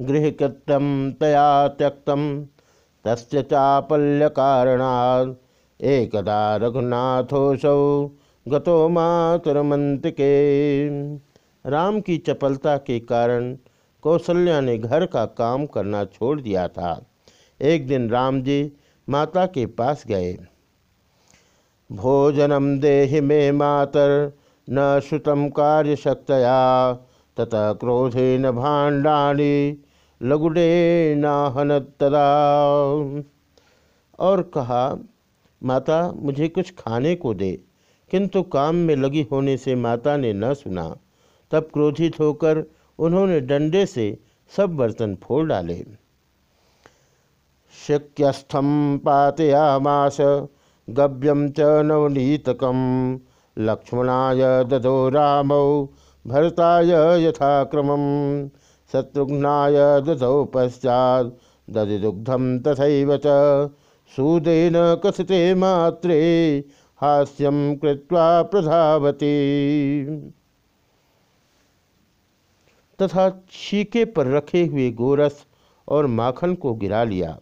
गृहकृत्यम तया त्यक्तम तस्य चापल्य एकदा रघुनाथोसौ गतो मातुरमंतिके। राम की चपलता के कारण कौशल्या ने घर का काम करना छोड़ दिया था। एक दिन राम जी माता के पास गए। भोजनम देहि मे मातर, न श्रुतम कार्यशक्तया, ततः क्रोधेन भाण्डाणी लगुडे नाहन तदा। और कहा, माता, मुझे कुछ खाने को दे। किंतु काम में लगी होने से माता ने न सुना। तब क्रोधित होकर उन्होंने डंडे से सब बर्तन फोड़ डाले। शक्यस्थम पातयामास गव्यम च नवनीतकम लक्ष्मणाय दधो रामौ, भरताय यथाक्रम शत्रुघ्नाय दधौ पश्चात दधिदुग्धम तथैव च सूदेन कथिते मात्रे हास्यम कृत्वा प्रधावती। तथा छीके पर रखे हुए गोरस और माखन को गिरा लिया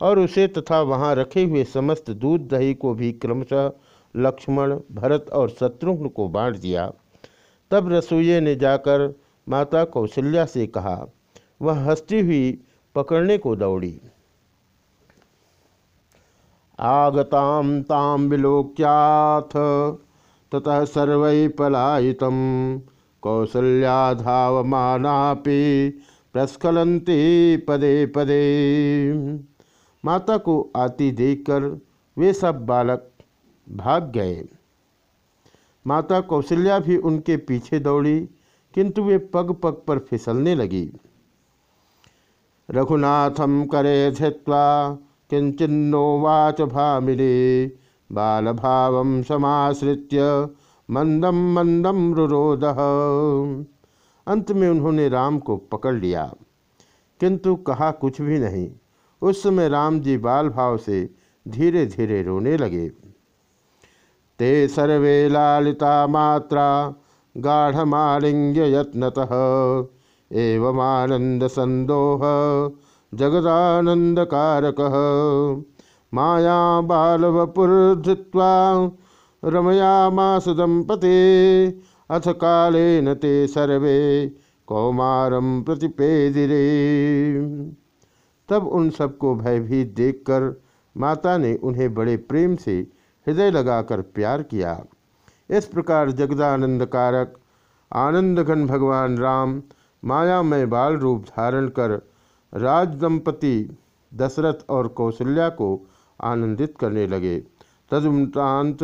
और उसे तथा वहाँ रखे हुए समस्त दूध दही को भी क्रमशः लक्ष्मण, भरत और शत्रुघ्न को बांट दिया। तब रसोइये ने जाकर माता कौशल्या से कहा, वह हंसती हुई पकड़ने को दौड़ी। आगताम ताम विलोक्याथ, ततः सर्व पलायितम। कौसल्या धावमानापि प्रस्खलंती पदे पदे। माता को आती देखकर वे सब बालक भाग गए। माता कौशल्या भी उनके पीछे दौड़ी। किंतु वे पग पग पर फिसलने लगी। रघुनाथम करे धृत्वा किंचिन्नोवाच भामिनी बाल भाव समाश्रित्य मंदम मंदम रुरोद। अंत में उन्होंने राम को पकड़ लिया। किंतु कहा कुछ भी नहीं। उस समय राम जी बाल भाव से धीरे धीरे रोने लगे। ते सर्वे लालिता मात्रा गाढ़मालिंग्य यत्नत एवमानंद संदोह जगदानंद कारक माया बालवपुर्धृत्वा रमयामास दंपते अथ कालेन ते सर्वे कौमारम प्रतिपेदिरे। तब उन सबको भयभीत देखकर माता ने उन्हें बड़े प्रेम से हृदय लगाकर प्यार किया। इस प्रकार जगदानंद कारक, आनंदघन भगवान राम माया में बाल रूप धारण कर राज दंपति दशरथ और कौशल्या को आनंदित करने लगे। तदुपरांत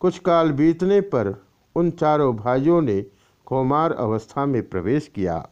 कुछ काल बीतने पर उन चारों भाइयों ने कौमार अवस्था में प्रवेश किया।